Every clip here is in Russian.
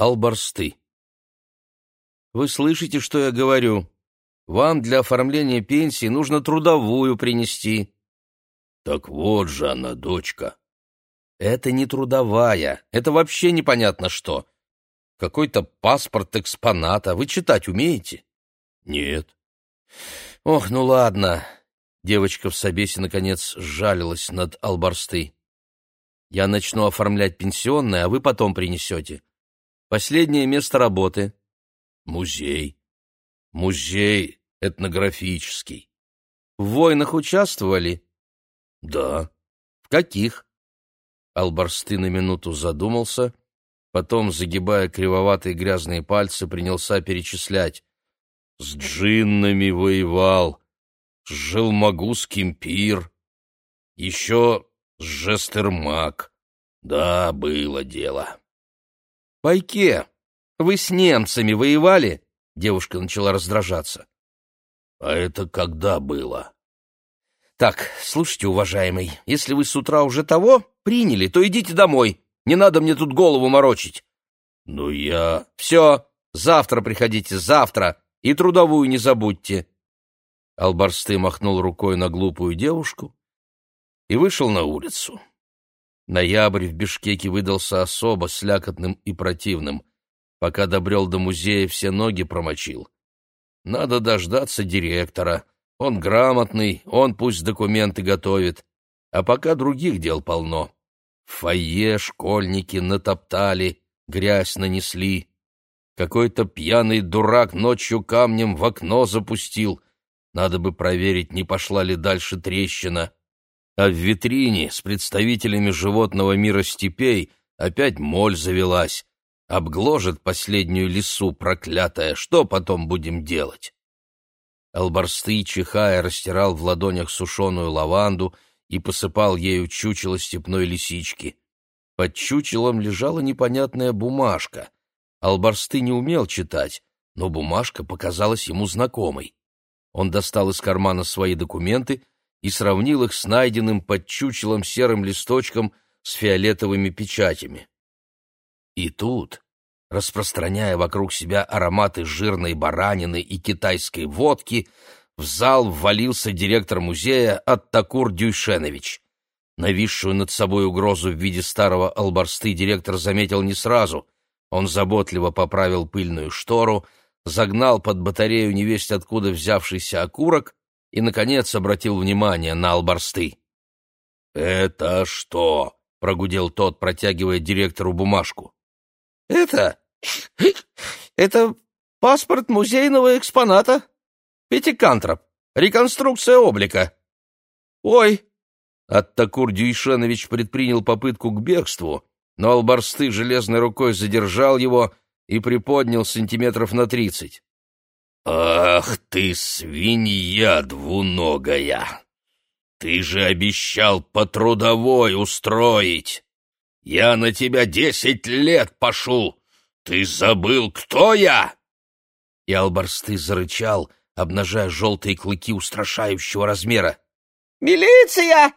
Албарсты. Вы слышите, что я говорю? Вам для оформления пенсии нужно трудовую принести. Так вот же она, дочка. Это не трудовая, это вообще непонятно что. Какой-то паспорт экспоната. Вы читать умеете? Нет. Ох, ну ладно. Девочка в собесе, наконец, сжалилась над Албарсты. Я начну оформлять пенсионное, а вы потом принесете. Последнее место работы. Музей. Музей этнографический. В войнах участвовали? Да. В каких? Албарсты на минуту задумался, потом, загибая кривоватые грязные пальцы, принялся перечислять. С джиннами воевал, с Желмогузским пир, еще с Жестермак. Да, было дело. «Пайке, вы с немцами воевали?» Девушка начала раздражаться. «А это когда было?» «Так, слушайте, уважаемый, если вы с утра уже того приняли, то идите домой. Не надо мне тут голову морочить». «Ну я...» «Все, завтра приходите, завтра, и трудовую не забудьте». Албарсты махнул рукой на глупую девушку и вышел на улицу. Ноябрь в Бишкеке выдался особо слякотным и противным. Пока добрел до музея, все ноги промочил. Надо дождаться директора. Он грамотный, он пусть документы готовит. А пока других дел полно. В фойе школьники натоптали, грязь нанесли. Какой-то пьяный дурак ночью камнем в окно запустил. Надо бы проверить, не пошла ли дальше трещина а в витрине с представителями животного мира степей опять моль завелась. Обгложит последнюю лису проклятая, что потом будем делать? Албарсты, чихая, растирал в ладонях сушеную лаванду и посыпал ею чучело степной лисички. Под чучелом лежала непонятная бумажка. Албарсты не умел читать, но бумажка показалась ему знакомой. Он достал из кармана свои документы и сравнил их с найденным под чучелом серым листочком с фиолетовыми печатями. И тут, распространяя вокруг себя ароматы жирной баранины и китайской водки, в зал ввалился директор музея Аттакур Дюйшенович. Нависшую над собой угрозу в виде старого албарсты директор заметил не сразу. Он заботливо поправил пыльную штору, загнал под батарею невесть откуда взявшийся окурок и, наконец, обратил внимание на албарсты. «Это что?» — прогудел тот, протягивая директору бумажку. «Это... это паспорт музейного экспоната. Пятикантроп. Реконструкция облика. Ой!» Аттакур Дюйшенович предпринял попытку к бегству, но албарсты железной рукой задержал его и приподнял сантиметров на тридцать. «Ах ты, свинья двуногая! Ты же обещал по трудовой устроить! Я на тебя десять лет пошу! Ты забыл, кто я?» И Албарсты зарычал, обнажая желтые клыки устрашающего размера. «Милиция!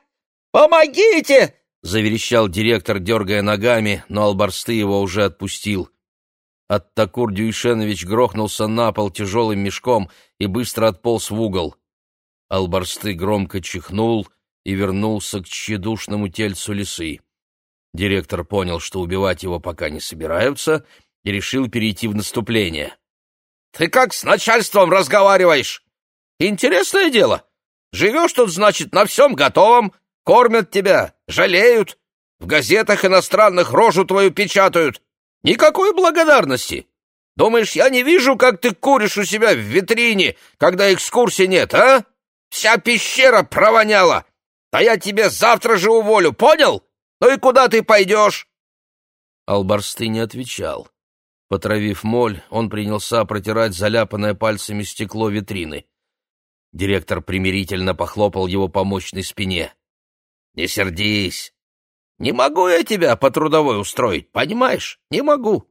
Помогите!» — заверещал директор, дергая ногами, но Албарсты его уже отпустил. Аттакур Дюйшенович грохнулся на пол тяжелым мешком и быстро отполз в угол. Албарсты громко чихнул и вернулся к тщедушному тельцу лисы. Директор понял, что убивать его пока не собираются, и решил перейти в наступление. — Ты как с начальством разговариваешь? Интересное дело. Живешь тут, значит, на всем готовом, кормят тебя, жалеют, в газетах иностранных рожу твою печатают, Никакой благодарности. Думаешь, я не вижу, как ты куришь у себя в витрине, когда экскурсии нет, а? Вся пещера провоняла. А я тебе завтра же уволю, понял? Ну и куда ты пойдешь?» Албарсты не отвечал. Потравив моль, он принялся протирать заляпанное пальцами стекло витрины. Директор примирительно похлопал его по мощной спине. «Не сердись. Не могу я тебя по трудовой устроить, понимаешь? Не могу.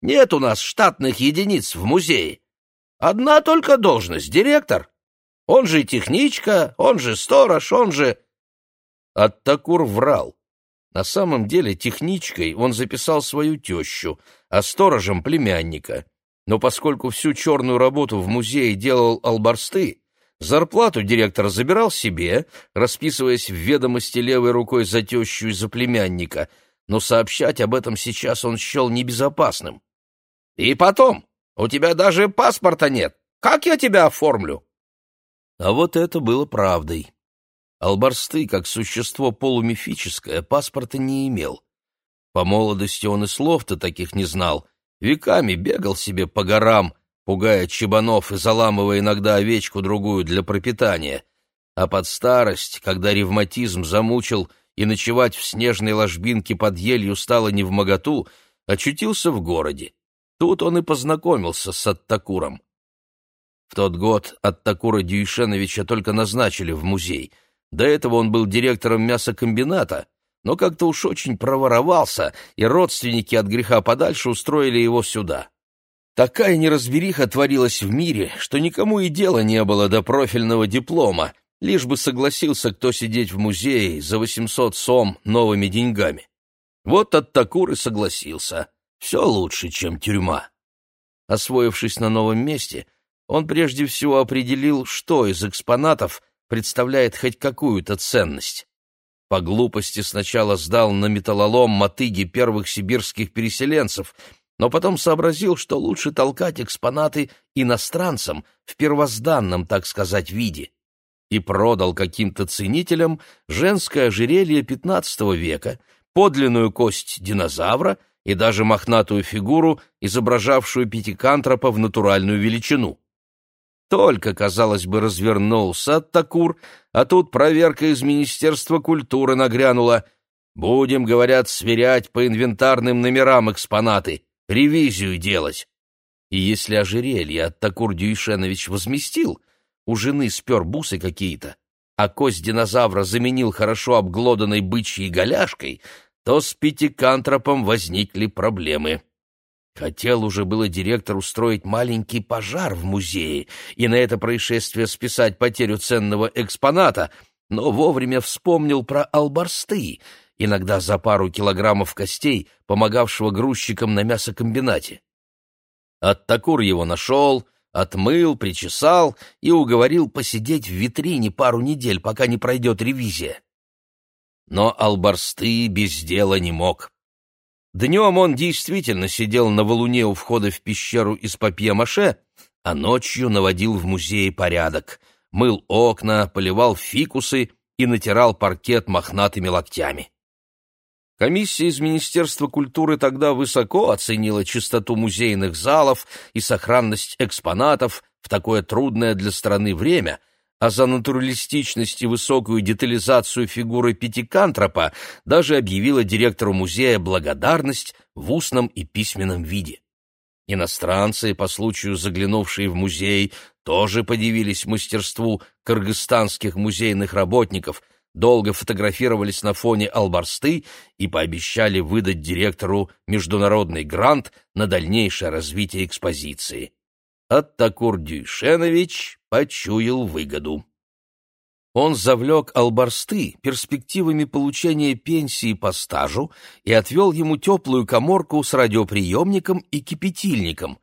Нет у нас штатных единиц в музее. Одна только должность — директор. Он же техничка, он же сторож, он же...» Аттакур врал. На самом деле техничкой он записал свою тещу, а сторожем — племянника. Но поскольку всю черную работу в музее делал Албарсты, зарплату директор забирал себе, расписываясь в ведомости левой рукой за тещу и за племянника, но сообщать об этом сейчас он счел небезопасным. «И потом, у тебя даже паспорта нет. Как я тебя оформлю?» А вот это было правдой. Албарсты, как существо полумифическое, паспорта не имел. По молодости он и слов-то таких не знал, веками бегал себе по горам, пугая чебанов и заламывая иногда овечку-другую для пропитания. А под старость, когда ревматизм замучил и ночевать в снежной ложбинке под елью стало невмоготу, очутился в городе. Тут он и познакомился с Аттакуром. В тот год Аттакура Дюйшеновича только назначили в музей — до этого он был директором мясокомбината, но как-то уж очень проворовался, и родственники от греха подальше устроили его сюда. Такая неразбериха творилась в мире, что никому и дела не было до профильного диплома, лишь бы согласился кто сидеть в музее за 800 сом новыми деньгами. Вот Аттакур и согласился. Все лучше, чем тюрьма. Освоившись на новом месте, он прежде всего определил, что из экспонатов представляет хоть какую-то ценность. По глупости сначала сдал на металлолом мотыги первых сибирских переселенцев, но потом сообразил, что лучше толкать экспонаты иностранцам в первозданном, так сказать, виде, и продал каким-то ценителям женское ожерелье XV века, подлинную кость динозавра и даже мохнатую фигуру, изображавшую пятикантропа в натуральную величину. Только, казалось бы, развернулся Такур, а тут проверка из Министерства культуры нагрянула. Будем, говорят, сверять по инвентарным номерам экспонаты, ревизию делать. И если ожерелье Аттакур Дюйшенович возместил, у жены спер бусы какие-то, а кость динозавра заменил хорошо обглоданной бычьей голяшкой, то с пятикантропом возникли проблемы. Хотел уже было директор устроить маленький пожар в музее и на это происшествие списать потерю ценного экспоната, но вовремя вспомнил про албарсты, иногда за пару килограммов костей, помогавшего грузчикам на мясокомбинате. Оттакур его нашел, отмыл, причесал и уговорил посидеть в витрине пару недель, пока не пройдет ревизия. Но албарсты без дела не мог. Днем он действительно сидел на валуне у входа в пещеру из папье-маше, а ночью наводил в музее порядок, мыл окна, поливал фикусы и натирал паркет мохнатыми локтями. Комиссия из Министерства культуры тогда высоко оценила чистоту музейных залов и сохранность экспонатов в такое трудное для страны время — а за натуралистичность и высокую детализацию фигуры Пятикантропа даже объявила директору музея благодарность в устном и письменном виде. Иностранцы, по случаю заглянувшие в музей, тоже подивились мастерству кыргызстанских музейных работников, долго фотографировались на фоне Албарсты и пообещали выдать директору международный грант на дальнейшее развитие экспозиции. Аттакур Дюйшенович почуял выгоду. Он завлек Албарсты перспективами получения пенсии по стажу и отвел ему теплую коморку с радиоприемником и кипятильником.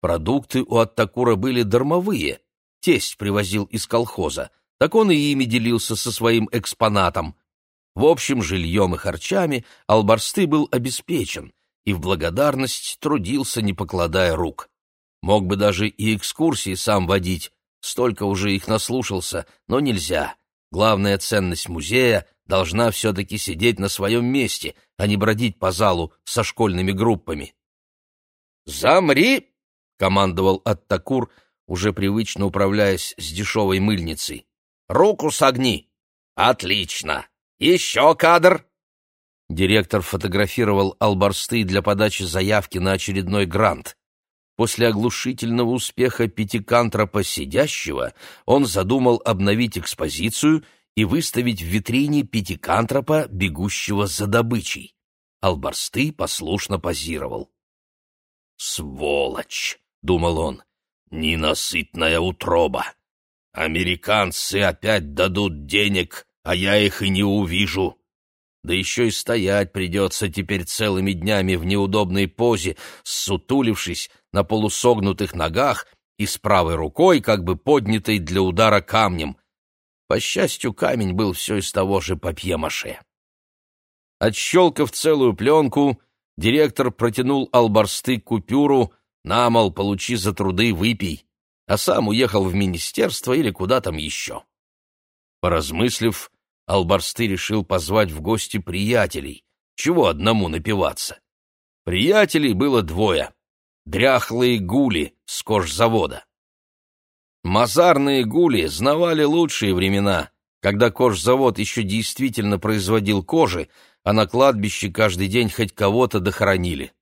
Продукты у Аттакура были дармовые, тесть привозил из колхоза, так он и ими делился со своим экспонатом. В общем, жильем и харчами Албарсты был обеспечен и в благодарность трудился, не покладая рук. Мог бы даже и экскурсии сам водить, столько уже их наслушался, но нельзя. Главная ценность музея должна все-таки сидеть на своем месте, а не бродить по залу со школьными группами. «Замри!» — командовал Аттакур, уже привычно управляясь с дешевой мыльницей. «Руку согни!» «Отлично! Еще кадр!» Директор фотографировал албарсты для подачи заявки на очередной грант. После оглушительного успеха пятикантропа сидящего он задумал обновить экспозицию и выставить в витрине пятикантропа, бегущего за добычей. Албарсты послушно позировал. «Сволочь!» — думал он. «Ненасытная утроба! Американцы опять дадут денег, а я их и не увижу. да еще и стоять придется теперь целыми днями в неудобной позе, сутулившись на полусогнутых ногах и с правой рукой, как бы поднятой для удара камнем. По счастью, камень был все из того же папье-маше. Отщелкав целую пленку, директор протянул албарсты купюру «На, мол, получи за труды, выпей», а сам уехал в министерство или куда там еще. Поразмыслив, Албарсты решил позвать в гости приятелей. Чего одному напиваться? Приятелей было двое. Дряхлые гули с кожзавода. Мазарные гули знавали лучшие времена, когда кожзавод еще действительно производил кожи, а на кладбище каждый день хоть кого-то дохоронили.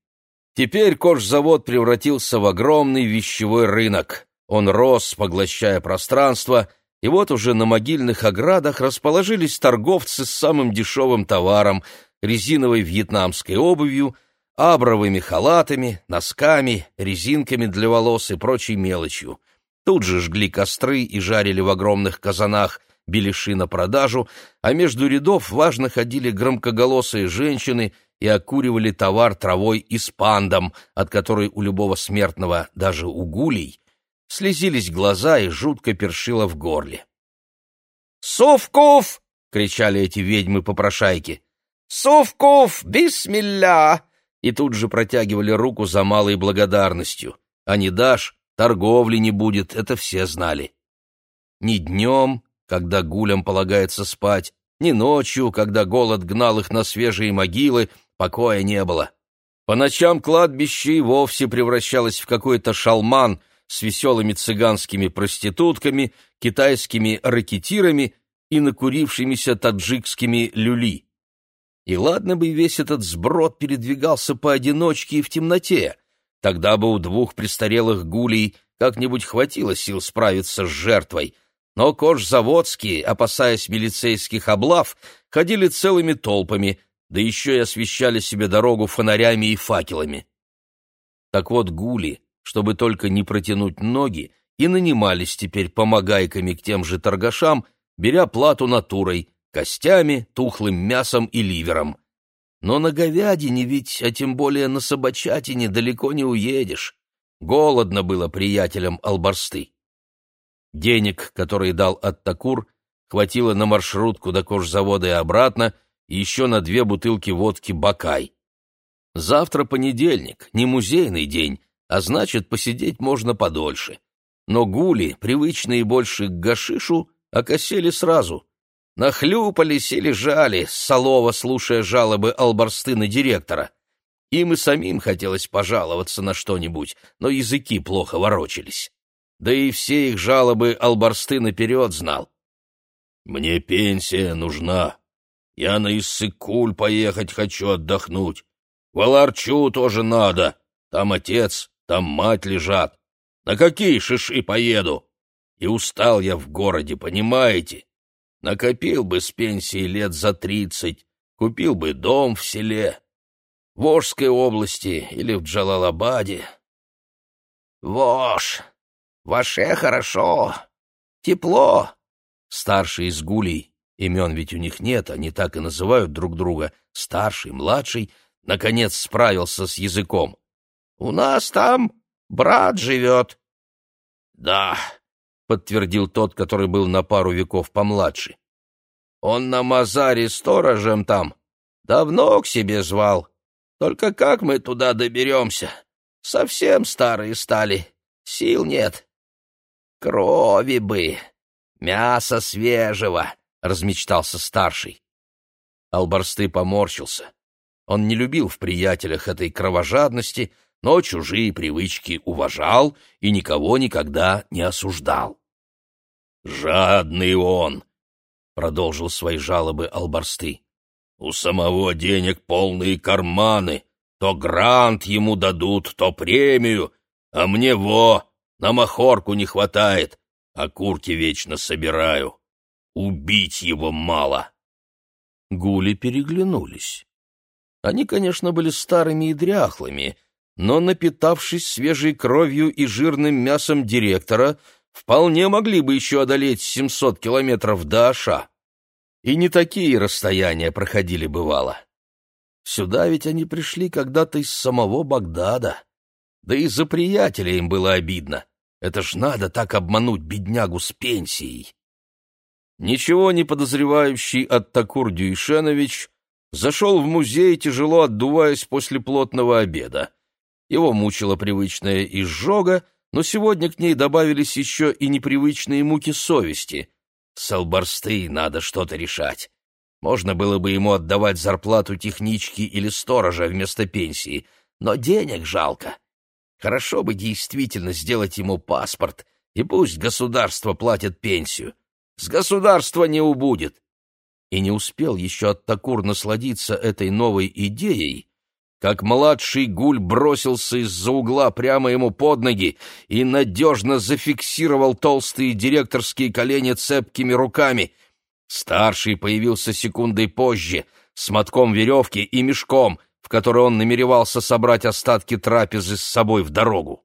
Теперь кожзавод превратился в огромный вещевой рынок. Он рос, поглощая пространство — и вот уже на могильных оградах расположились торговцы с самым дешевым товаром, резиновой вьетнамской обувью, абровыми халатами, носками, резинками для волос и прочей мелочью. Тут же жгли костры и жарили в огромных казанах беляши на продажу, а между рядов важно ходили громкоголосые женщины и окуривали товар травой и спандом, от которой у любого смертного, даже у гулей, слезились глаза и жутко першило в горле. «Совков!» — кричали эти ведьмы-попрошайки. «Совков! Бисмилля!» И тут же протягивали руку за малой благодарностью. А не дашь, торговли не будет, это все знали. Ни днем, когда гулям полагается спать, ни ночью, когда голод гнал их на свежие могилы, покоя не было. По ночам кладбище и вовсе превращалось в какой-то шалман, с веселыми цыганскими проститутками, китайскими ракетирами и накурившимися таджикскими люли. И ладно бы весь этот сброд передвигался поодиночке и в темноте, тогда бы у двух престарелых гулей как-нибудь хватило сил справиться с жертвой, но кожзаводские, опасаясь милицейских облав, ходили целыми толпами, да еще и освещали себе дорогу фонарями и факелами. Так вот гули, чтобы только не протянуть ноги, и нанимались теперь помогайками к тем же торгашам, беря плату натурой, костями, тухлым мясом и ливером. Но на говядине ведь, а тем более на собачатине, далеко не уедешь. Голодно было приятелям Албарсты. Денег, которые дал Аттакур, хватило на маршрутку до кожзавода и обратно, и еще на две бутылки водки «Бакай». Завтра понедельник, не музейный день, а значит, посидеть можно подольше. Но гули, привычные больше к гашишу, окосели сразу. Нахлюпались и лежали, солово слушая жалобы Албарсты на директора. Им и самим хотелось пожаловаться на что-нибудь, но языки плохо ворочались. Да и все их жалобы Албарсты наперед знал. «Мне пенсия нужна. Я на Иссыкуль поехать хочу отдохнуть. В Аларчу тоже надо. Там отец, там мать лежат. На какие шиши поеду? И устал я в городе, понимаете? Накопил бы с пенсии лет за тридцать, купил бы дом в селе, в Ожской области или в Джалалабаде. Вож, ваше хорошо, тепло. Старший из гулей, имен ведь у них нет, они так и называют друг друга, старший, младший, наконец справился с языком. У нас там брат живет. — Да, — подтвердил тот, который был на пару веков помладше. — Он на Мазаре сторожем там. Давно к себе звал. Только как мы туда доберемся? Совсем старые стали. Сил нет. Крови бы. Мясо свежего, — размечтался старший. Албарсты поморщился. Он не любил в приятелях этой кровожадности, — но чужие привычки уважал и никого никогда не осуждал. «Жадный он!» — продолжил свои жалобы Албарсты. «У самого денег полные карманы, то грант ему дадут, то премию, а мне во, на махорку не хватает, а курки вечно собираю. Убить его мало!» Гули переглянулись. Они, конечно, были старыми и дряхлыми, — но, напитавшись свежей кровью и жирным мясом директора, вполне могли бы еще одолеть 700 километров до Аша. И не такие расстояния проходили бывало. Сюда ведь они пришли когда-то из самого Багдада. Да и за приятеля им было обидно. Это ж надо так обмануть беднягу с пенсией. Ничего не подозревающий Аттакур Дюйшенович зашел в музей, тяжело отдуваясь после плотного обеда. Его мучила привычная изжога, но сегодня к ней добавились еще и непривычные муки совести. С Албарсты надо что-то решать. Можно было бы ему отдавать зарплату технички или сторожа вместо пенсии, но денег жалко. Хорошо бы действительно сделать ему паспорт, и пусть государство платит пенсию. С государства не убудет. И не успел еще Аттакур насладиться этой новой идеей, как младший гуль бросился из-за угла прямо ему под ноги и надежно зафиксировал толстые директорские колени цепкими руками. Старший появился секундой позже, с мотком веревки и мешком, в который он намеревался собрать остатки трапезы с собой в дорогу.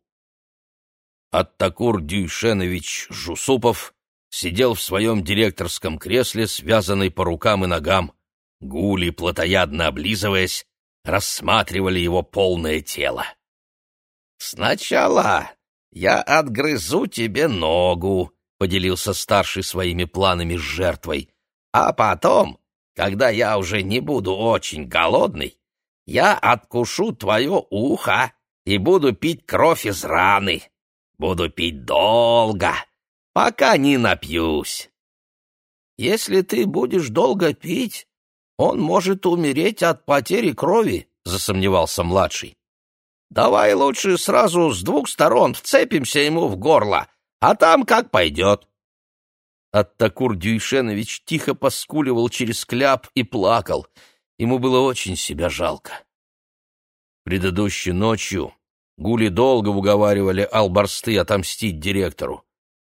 Аттакур Дюйшенович Жусупов сидел в своем директорском кресле, связанный по рукам и ногам. Гули, плотоядно облизываясь, рассматривали его полное тело. «Сначала я отгрызу тебе ногу», — поделился старший своими планами с жертвой. «А потом, когда я уже не буду очень голодный, я откушу твое ухо и буду пить кровь из раны. Буду пить долго, пока не напьюсь». «Если ты будешь долго пить, он может умереть от потери крови, — засомневался младший. — Давай лучше сразу с двух сторон вцепимся ему в горло, а там как пойдет. Аттакур Дюйшенович тихо поскуливал через кляп и плакал. Ему было очень себя жалко. Предыдущей ночью Гули долго уговаривали Албарсты отомстить директору.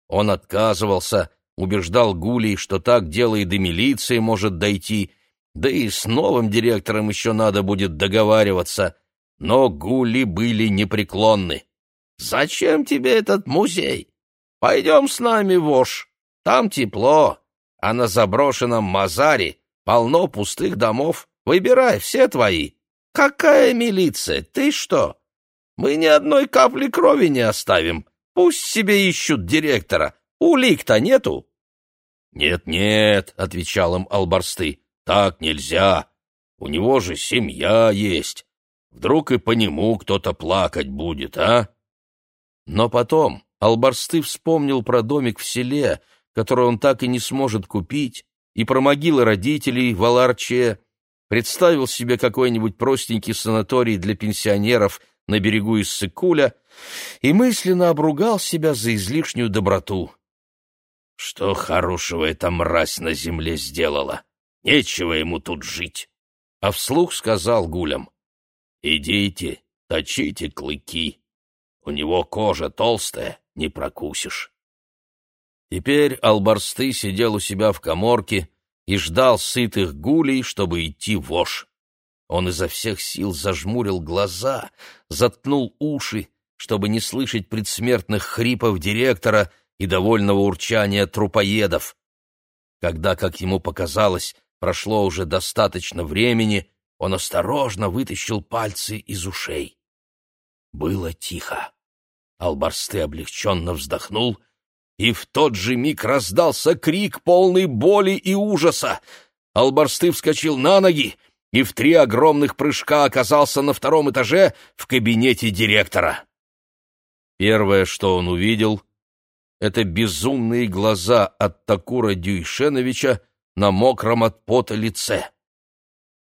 Он отказывался, убеждал Гулей, что так дело и до милиции может дойти, да и с новым директором еще надо будет договариваться. Но гули были непреклонны. «Зачем тебе этот музей? Пойдем с нами, Вош. Там тепло, а на заброшенном Мазаре полно пустых домов. Выбирай, все твои. Какая милиция? Ты что? Мы ни одной капли крови не оставим. Пусть себе ищут директора. Улик-то нету». «Нет-нет», — отвечал им Албарсты, так нельзя. У него же семья есть. Вдруг и по нему кто-то плакать будет, а? Но потом Албарсты вспомнил про домик в селе, который он так и не сможет купить, и про могилы родителей в Аларче, представил себе какой-нибудь простенький санаторий для пенсионеров на берегу Иссыкуля и мысленно обругал себя за излишнюю доброту. Что хорошего эта мразь на земле сделала? Нечего ему тут жить. А вслух сказал гулям, «Идите, точите клыки. У него кожа толстая, не прокусишь». Теперь Албарсты сидел у себя в коморке и ждал сытых гулей, чтобы идти в вож. Он изо всех сил зажмурил глаза, заткнул уши, чтобы не слышать предсмертных хрипов директора и довольного урчания трупоедов. Когда, как ему показалось, Прошло уже достаточно времени, он осторожно вытащил пальцы из ушей. Было тихо. Албарсты облегченно вздохнул, и в тот же миг раздался крик полный боли и ужаса. Албарсты вскочил на ноги и в три огромных прыжка оказался на втором этаже в кабинете директора. Первое, что он увидел, — это безумные глаза от Такура Дюйшеновича, на мокром от пота лице.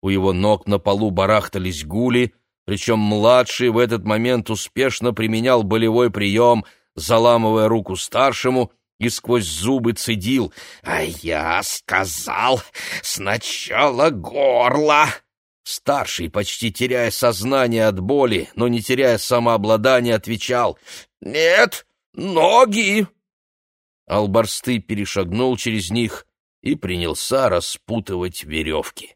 У его ног на полу барахтались гули, причем младший в этот момент успешно применял болевой прием, заламывая руку старшему и сквозь зубы цедил «А я сказал, сначала горло!» Старший, почти теряя сознание от боли, но не теряя самообладания, отвечал «Нет, ноги!» Албарсты перешагнул через них, и принялся распутывать веревки.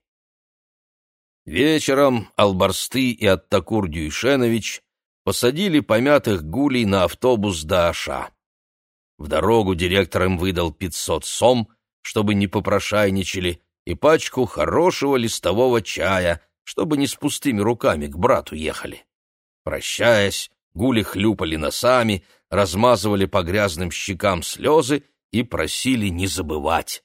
Вечером Албарсты и Аттакур Дюйшенович посадили помятых гулей на автобус до Аша. В дорогу директор им выдал пятьсот сом, чтобы не попрошайничали, и пачку хорошего листового чая, чтобы не с пустыми руками к брату ехали. Прощаясь, гули хлюпали носами, размазывали по грязным щекам слезы и просили не забывать.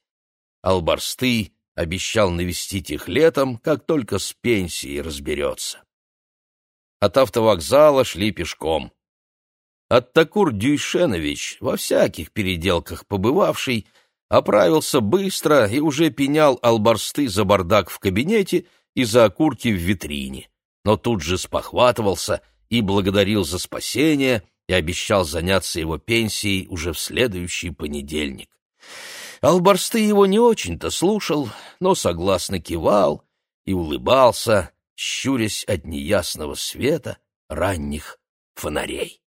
Албарсты обещал навестить их летом, как только с пенсией разберется. От автовокзала шли пешком. Оттакур Дюйшенович, во всяких переделках побывавший, оправился быстро и уже пенял албарсты за бардак в кабинете и за окурки в витрине, но тут же спохватывался и благодарил за спасение и обещал заняться его пенсией уже в следующий понедельник. Албарсты его не очень-то слушал, но согласно кивал и улыбался, щурясь от неясного света ранних фонарей.